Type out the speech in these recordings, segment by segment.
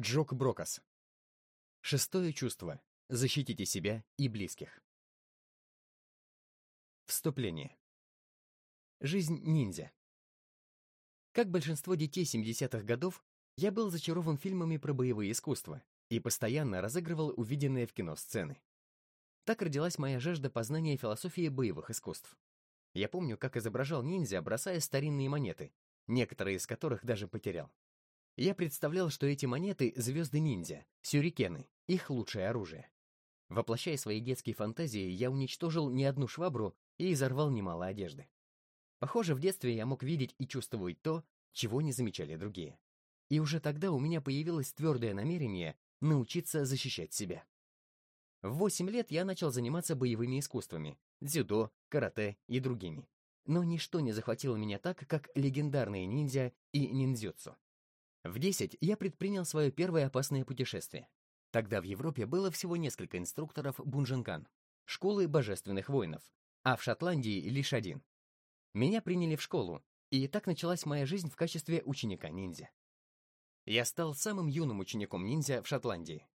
Джок Брокас. Шестое чувство. Защитите себя и близких. Вступление. Жизнь ниндзя. Как большинство детей 70-х годов, я был зачарован фильмами про боевые искусства и постоянно разыгрывал увиденные в кино сцены. Так родилась моя жажда познания философии боевых искусств. Я помню, как изображал ниндзя, бросая старинные монеты, некоторые из которых даже потерял. Я представлял, что эти монеты — звезды ниндзя, сюрикены, их лучшее оружие. Воплощая свои детские фантазии, я уничтожил не одну швабру и изорвал немало одежды. Похоже, в детстве я мог видеть и чувствовать то, чего не замечали другие. И уже тогда у меня появилось твердое намерение научиться защищать себя. В 8 лет я начал заниматься боевыми искусствами, дзюдо, карате и другими. Но ничто не захватило меня так, как легендарные ниндзя и ниндзюцу. В 10 я предпринял свое первое опасное путешествие. Тогда в Европе было всего несколько инструкторов бунжинкан, школы божественных воинов, а в Шотландии лишь один. Меня приняли в школу, и так началась моя жизнь в качестве ученика-ниндзя. Я стал самым юным учеником ниндзя в Шотландии.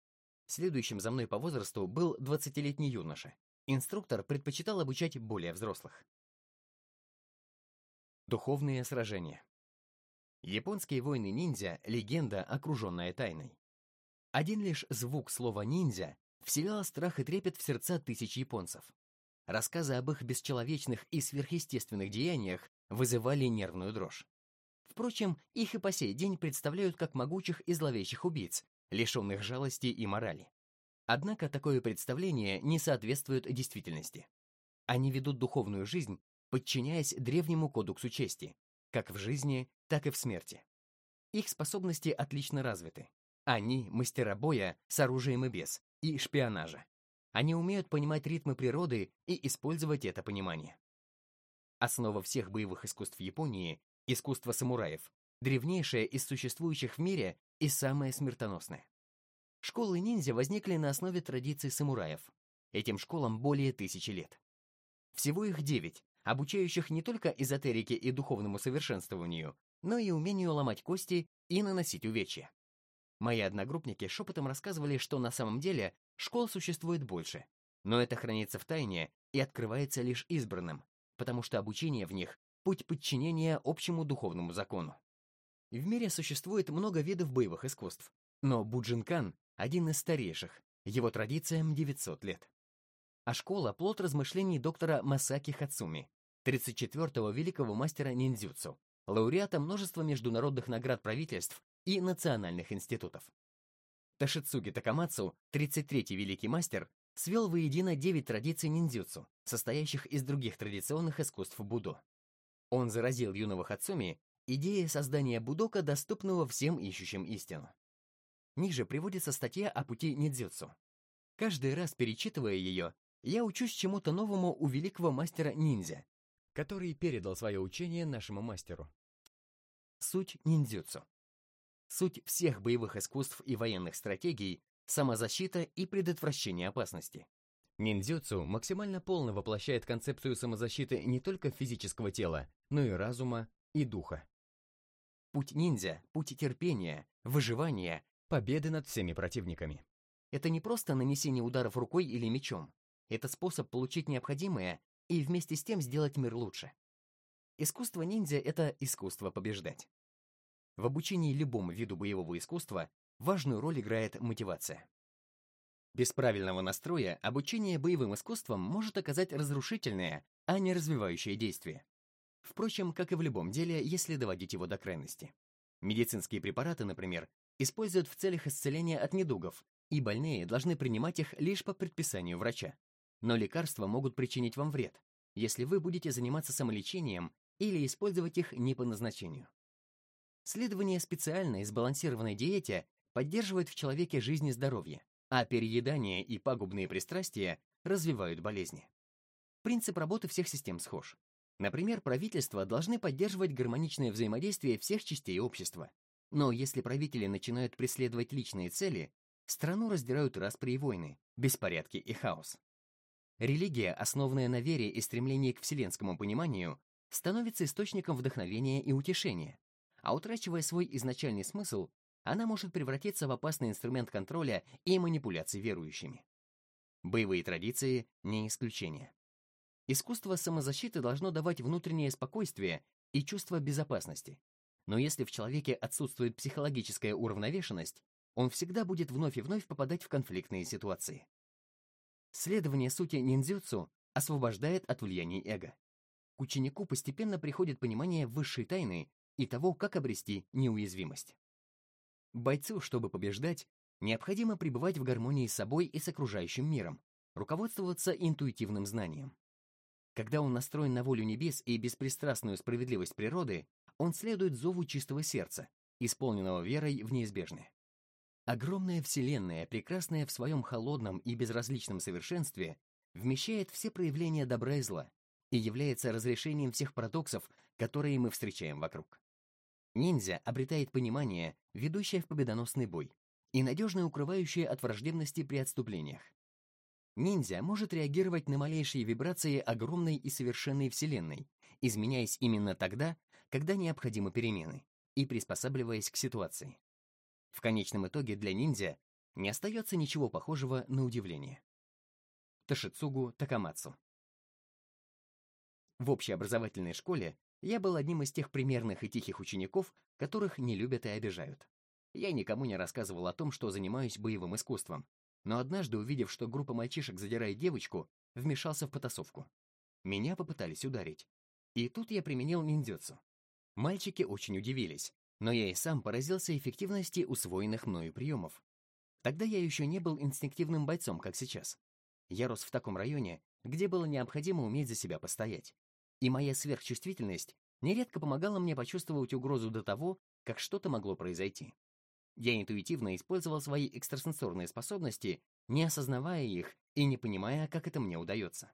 Следующим за мной по возрасту был 20-летний юноша. Инструктор предпочитал обучать более взрослых. Духовные сражения. Японские войны-ниндзя — легенда, окруженная тайной. Один лишь звук слова «ниндзя» вселял страх и трепет в сердца тысяч японцев. Рассказы об их бесчеловечных и сверхъестественных деяниях вызывали нервную дрожь. Впрочем, их и по сей день представляют как могучих и зловещих убийц, лишенных жалости и морали. Однако такое представление не соответствует действительности. Они ведут духовную жизнь, подчиняясь древнему кодексу чести, как в жизни, так и в смерти. Их способности отлично развиты. Они — мастера боя с оружием и без, и шпионажа. Они умеют понимать ритмы природы и использовать это понимание. Основа всех боевых искусств Японии — искусство самураев, древнейшее из существующих в мире и самое смертоносное. Школы ниндзя возникли на основе традиций самураев. Этим школам более тысячи лет. Всего их девять, обучающих не только эзотерике и духовному совершенствованию, но и умению ломать кости и наносить увечья. Мои одногруппники шепотом рассказывали, что на самом деле школ существует больше, но это хранится в тайне и открывается лишь избранным, потому что обучение в них — путь подчинения общему духовному закону. В мире существует много видов боевых искусств, но Буджинкан — один из старейших, его традициям 900 лет. А школа — плод размышлений доктора Масаки Хацуми, 34-го великого мастера ниндзюцу, лауреата множества международных наград правительств и национальных институтов. Ташицуги Такамацу, 33-й великий мастер, свел воедино 9 традиций ниндзюцу, состоящих из других традиционных искусств будо. Он заразил юного Хацуми Идея создания будока, доступного всем ищущим истину. Ниже приводится статья о пути ниндзюцу. Каждый раз перечитывая ее, я учусь чему-то новому у великого мастера ниндзя, который передал свое учение нашему мастеру. Суть ниндзюцу. Суть всех боевых искусств и военных стратегий — самозащита и предотвращение опасности. Ниндзюцу максимально полно воплощает концепцию самозащиты не только физического тела, но и разума и духа. Путь ниндзя, путь терпения, выживания, победы над всеми противниками. Это не просто нанесение ударов рукой или мечом. Это способ получить необходимое и вместе с тем сделать мир лучше. Искусство ниндзя — это искусство побеждать. В обучении любому виду боевого искусства важную роль играет мотивация. Без правильного настроя обучение боевым искусствам может оказать разрушительное, а не развивающее действие. Впрочем, как и в любом деле, если доводить его до крайности. Медицинские препараты, например, используют в целях исцеления от недугов, и больные должны принимать их лишь по предписанию врача. Но лекарства могут причинить вам вред, если вы будете заниматься самолечением или использовать их не по назначению. Следование специальной сбалансированной диете поддерживает в человеке жизнь и здоровье, а переедание и пагубные пристрастия развивают болезни. Принцип работы всех систем схож. Например, правительства должны поддерживать гармоничное взаимодействие всех частей общества. Но если правители начинают преследовать личные цели, страну раздирают распри и войны, беспорядки и хаос. Религия, основанная на вере и стремлении к вселенскому пониманию, становится источником вдохновения и утешения, а утрачивая свой изначальный смысл, она может превратиться в опасный инструмент контроля и манипуляций верующими. Боевые традиции — не исключение. Искусство самозащиты должно давать внутреннее спокойствие и чувство безопасности. Но если в человеке отсутствует психологическая уравновешенность, он всегда будет вновь и вновь попадать в конфликтные ситуации. Следование сути ниндзюцу освобождает от влияний эго. К ученику постепенно приходит понимание высшей тайны и того, как обрести неуязвимость. Бойцу, чтобы побеждать, необходимо пребывать в гармонии с собой и с окружающим миром, руководствоваться интуитивным знанием. Когда он настроен на волю небес и беспристрастную справедливость природы, он следует зову чистого сердца, исполненного верой в неизбежное. Огромная Вселенная, прекрасная в своем холодном и безразличном совершенстве, вмещает все проявления добра и зла и является разрешением всех парадоксов, которые мы встречаем вокруг. Ниндзя обретает понимание, ведущее в победоносный бой, и надежно укрывающее от враждебности при отступлениях. Ниндзя может реагировать на малейшие вибрации огромной и совершенной Вселенной, изменяясь именно тогда, когда необходимы перемены, и приспосабливаясь к ситуации. В конечном итоге для ниндзя не остается ничего похожего на удивление. Ташицугу Такамацу В общеобразовательной школе я был одним из тех примерных и тихих учеников, которых не любят и обижают. Я никому не рассказывал о том, что занимаюсь боевым искусством, но однажды, увидев, что группа мальчишек задирает девочку, вмешался в потасовку. Меня попытались ударить. И тут я применил ниндзюцу. Мальчики очень удивились, но я и сам поразился эффективности усвоенных мною приемов. Тогда я еще не был инстинктивным бойцом, как сейчас. Я рос в таком районе, где было необходимо уметь за себя постоять и моя сверхчувствительность нередко помогала мне почувствовать угрозу до того, как что-то могло произойти. Я интуитивно использовал свои экстрасенсорные способности, не осознавая их и не понимая, как это мне удается.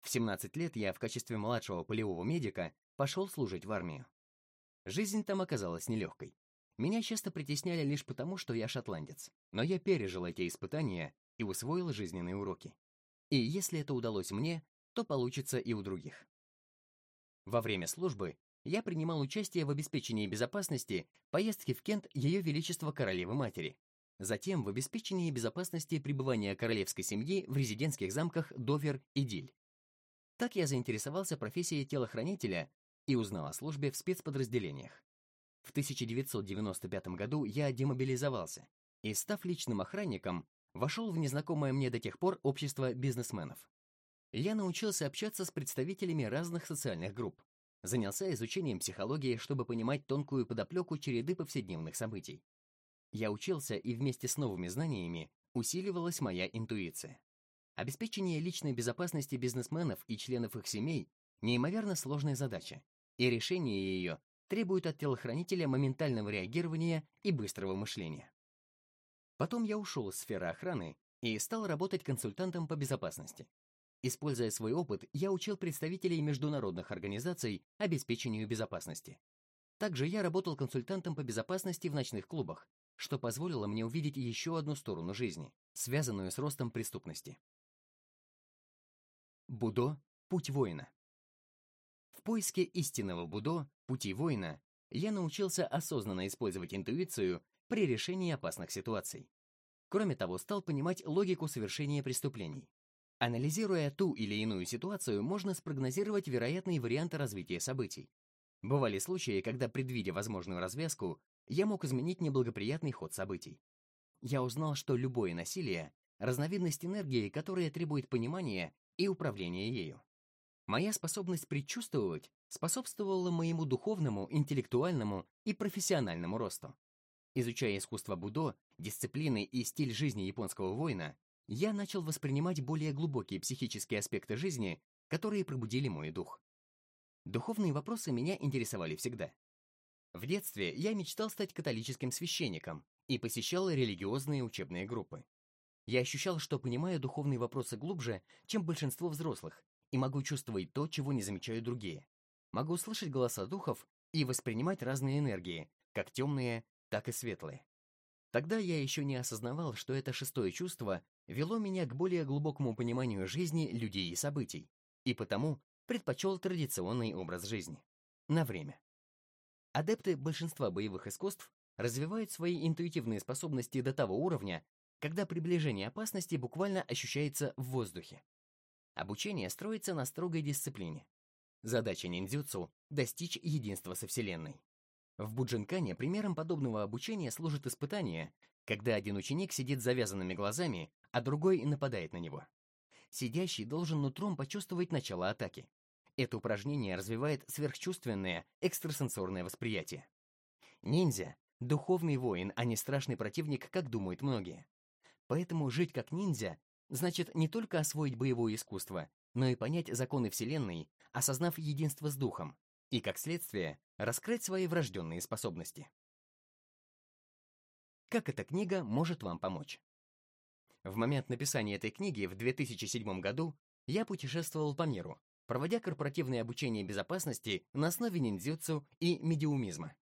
В 17 лет я в качестве младшего полевого медика пошел служить в армию. Жизнь там оказалась нелегкой. Меня часто притесняли лишь потому, что я шотландец, но я пережил эти испытания и усвоил жизненные уроки. И если это удалось мне, то получится и у других. Во время службы я принимал участие в обеспечении безопасности поездки в Кент Ее Величества Королевы-Матери, затем в обеспечении безопасности пребывания королевской семьи в резидентских замках Довер и Диль. Так я заинтересовался профессией телохранителя и узнал о службе в спецподразделениях. В 1995 году я демобилизовался и, став личным охранником, вошел в незнакомое мне до тех пор общество бизнесменов я научился общаться с представителями разных социальных групп, занялся изучением психологии, чтобы понимать тонкую подоплеку череды повседневных событий. Я учился, и вместе с новыми знаниями усиливалась моя интуиция. Обеспечение личной безопасности бизнесменов и членов их семей – неимоверно сложная задача, и решение ее требует от телохранителя моментального реагирования и быстрого мышления. Потом я ушел из сферы охраны и стал работать консультантом по безопасности. Используя свой опыт, я учил представителей международных организаций обеспечению безопасности. Также я работал консультантом по безопасности в ночных клубах, что позволило мне увидеть еще одну сторону жизни, связанную с ростом преступности. Будо – путь воина. В поиске истинного Будо, пути воина, я научился осознанно использовать интуицию при решении опасных ситуаций. Кроме того, стал понимать логику совершения преступлений. Анализируя ту или иную ситуацию, можно спрогнозировать вероятные варианты развития событий. Бывали случаи, когда, предвидя возможную развязку, я мог изменить неблагоприятный ход событий. Я узнал, что любое насилие — разновидность энергии, которая требует понимания и управления ею. Моя способность предчувствовать способствовала моему духовному, интеллектуальному и профессиональному росту. Изучая искусство будо, дисциплины и стиль жизни японского воина, я начал воспринимать более глубокие психические аспекты жизни, которые пробудили мой дух. Духовные вопросы меня интересовали всегда. В детстве я мечтал стать католическим священником и посещал религиозные учебные группы. Я ощущал, что понимаю духовные вопросы глубже, чем большинство взрослых, и могу чувствовать то, чего не замечают другие. Могу слышать голоса духов и воспринимать разные энергии, как темные, так и светлые. Тогда я еще не осознавал, что это шестое чувство вело меня к более глубокому пониманию жизни, людей и событий, и потому предпочел традиционный образ жизни. На время. Адепты большинства боевых искусств развивают свои интуитивные способности до того уровня, когда приближение опасности буквально ощущается в воздухе. Обучение строится на строгой дисциплине. Задача ниндзюцу — достичь единства со Вселенной. В Буджинкане примером подобного обучения служит испытание, когда один ученик сидит с завязанными глазами, а другой нападает на него. Сидящий должен нутром почувствовать начало атаки. Это упражнение развивает сверхчувственное, экстрасенсорное восприятие. Ниндзя — духовный воин, а не страшный противник, как думают многие. Поэтому жить как ниндзя значит не только освоить боевое искусство, но и понять законы Вселенной, осознав единство с Духом, и, как следствие, раскрыть свои врожденные способности. Как эта книга может вам помочь? В момент написания этой книги в 2007 году я путешествовал по миру, проводя корпоративное обучение безопасности на основе ниндзюцу и медиумизма.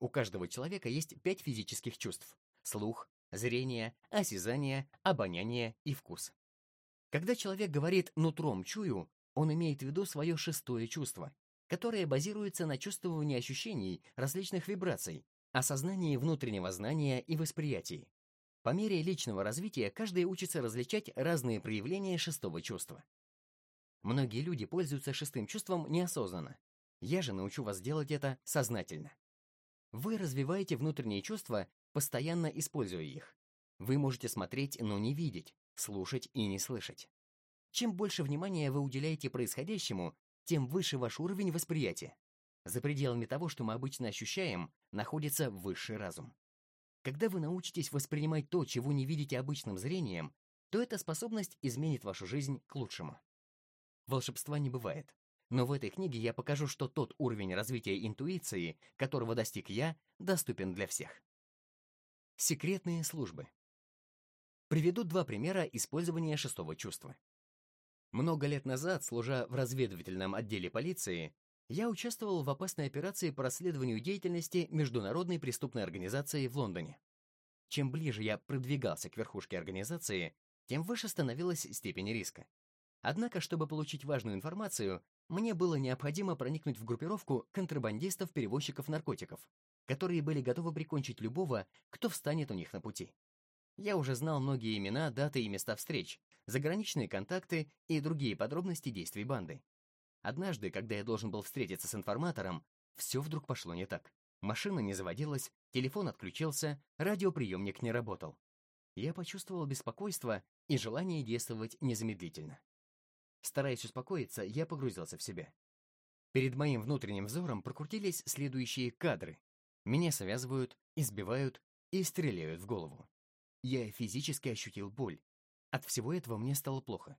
У каждого человека есть пять физических чувств — слух, зрение, осязание, обоняние и вкус. Когда человек говорит «нутром чую», он имеет в виду свое шестое чувство, которое базируется на чувствовании ощущений различных вибраций, осознании внутреннего знания и восприятии. По мере личного развития каждый учится различать разные проявления шестого чувства. Многие люди пользуются шестым чувством неосознанно. Я же научу вас делать это сознательно. Вы развиваете внутренние чувства постоянно используя их. Вы можете смотреть, но не видеть, слушать и не слышать. Чем больше внимания вы уделяете происходящему, тем выше ваш уровень восприятия. За пределами того, что мы обычно ощущаем, находится высший разум. Когда вы научитесь воспринимать то, чего не видите обычным зрением, то эта способность изменит вашу жизнь к лучшему. Волшебства не бывает. Но в этой книге я покажу, что тот уровень развития интуиции, которого достиг я, доступен для всех. Секретные службы. Приведу два примера использования шестого чувства. Много лет назад, служа в разведывательном отделе полиции, я участвовал в опасной операции по расследованию деятельности международной преступной организации в Лондоне. Чем ближе я продвигался к верхушке организации, тем выше становилась степень риска. Однако, чтобы получить важную информацию, мне было необходимо проникнуть в группировку контрабандистов-перевозчиков наркотиков, которые были готовы прикончить любого, кто встанет у них на пути. Я уже знал многие имена, даты и места встреч, заграничные контакты и другие подробности действий банды. Однажды, когда я должен был встретиться с информатором, все вдруг пошло не так. Машина не заводилась, телефон отключился, радиоприемник не работал. Я почувствовал беспокойство и желание действовать незамедлительно. Стараясь успокоиться, я погрузился в себя. Перед моим внутренним взором прокрутились следующие кадры, меня связывают, избивают и стреляют в голову. Я физически ощутил боль. От всего этого мне стало плохо.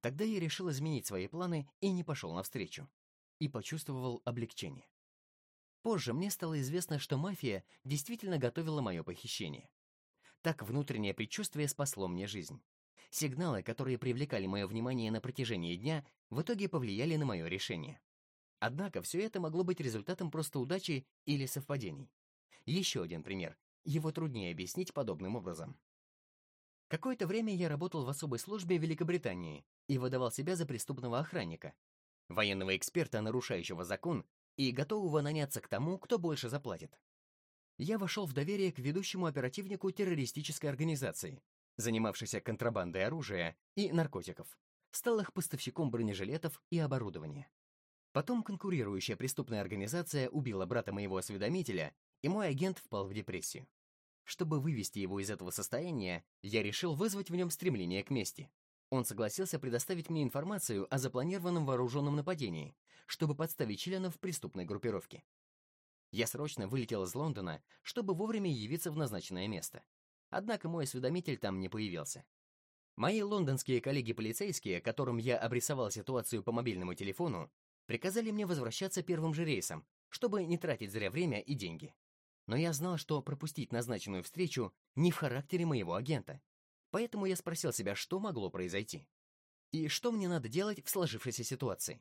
Тогда я решил изменить свои планы и не пошел навстречу. И почувствовал облегчение. Позже мне стало известно, что мафия действительно готовила мое похищение. Так внутреннее предчувствие спасло мне жизнь. Сигналы, которые привлекали мое внимание на протяжении дня, в итоге повлияли на мое решение. Однако все это могло быть результатом просто удачи или совпадений. Еще один пример. Его труднее объяснить подобным образом. Какое-то время я работал в особой службе Великобритании и выдавал себя за преступного охранника, военного эксперта, нарушающего закон и готового наняться к тому, кто больше заплатит. Я вошел в доверие к ведущему оперативнику террористической организации, занимавшейся контрабандой оружия и наркотиков, стал их поставщиком бронежилетов и оборудования. Потом конкурирующая преступная организация убила брата моего осведомителя, и мой агент впал в депрессию. Чтобы вывести его из этого состояния, я решил вызвать в нем стремление к мести. Он согласился предоставить мне информацию о запланированном вооруженном нападении, чтобы подставить членов преступной группировки. Я срочно вылетел из Лондона, чтобы вовремя явиться в назначенное место. Однако мой осведомитель там не появился. Мои лондонские коллеги-полицейские, которым я обрисовал ситуацию по мобильному телефону, приказали мне возвращаться первым же рейсом, чтобы не тратить зря время и деньги. Но я знал, что пропустить назначенную встречу не в характере моего агента. Поэтому я спросил себя, что могло произойти. И что мне надо делать в сложившейся ситуации.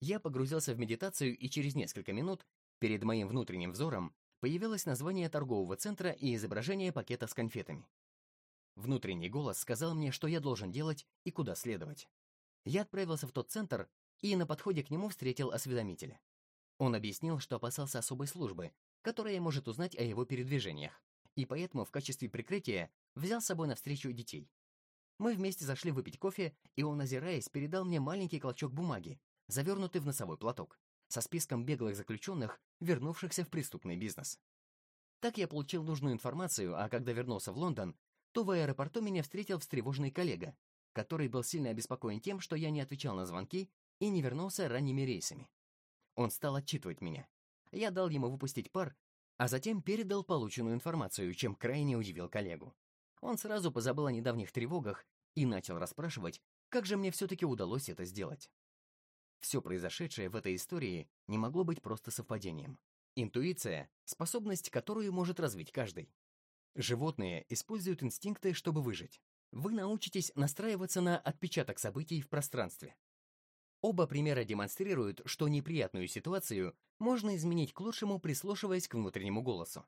Я погрузился в медитацию, и через несколько минут перед моим внутренним взором появилось название торгового центра и изображение пакета с конфетами. Внутренний голос сказал мне, что я должен делать и куда следовать. Я отправился в тот центр и на подходе к нему встретил осведомителя. Он объяснил, что опасался особой службы, которая может узнать о его передвижениях, и поэтому в качестве прикрытия взял с собой навстречу детей. Мы вместе зашли выпить кофе, и он, озираясь, передал мне маленький клочок бумаги, завернутый в носовой платок, со списком беглых заключенных, вернувшихся в преступный бизнес. Так я получил нужную информацию, а когда вернулся в Лондон, то в аэропорту меня встретил встревоженный коллега, который был сильно обеспокоен тем, что я не отвечал на звонки и не вернулся ранними рейсами. Он стал отчитывать меня. Я дал ему выпустить пар, а затем передал полученную информацию, чем крайне удивил коллегу. Он сразу позабыл о недавних тревогах и начал расспрашивать, как же мне все-таки удалось это сделать. Все произошедшее в этой истории не могло быть просто совпадением. Интуиция — способность, которую может развить каждый. Животные используют инстинкты, чтобы выжить. Вы научитесь настраиваться на отпечаток событий в пространстве. Оба примера демонстрируют, что неприятную ситуацию можно изменить к лучшему, прислушиваясь к внутреннему голосу.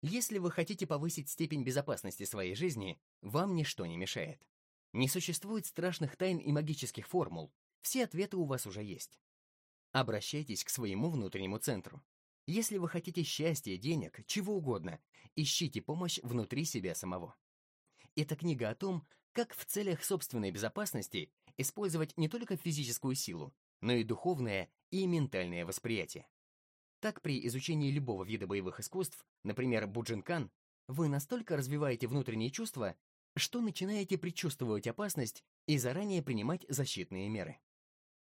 Если вы хотите повысить степень безопасности своей жизни, вам ничто не мешает. Не существует страшных тайн и магических формул, все ответы у вас уже есть. Обращайтесь к своему внутреннему центру. Если вы хотите счастья, денег, чего угодно, ищите помощь внутри себя самого. Это книга о том, как в целях собственной безопасности использовать не только физическую силу, но и духовное и ментальное восприятие. Так при изучении любого вида боевых искусств, например, буджинкан, вы настолько развиваете внутренние чувства, что начинаете предчувствовать опасность и заранее принимать защитные меры.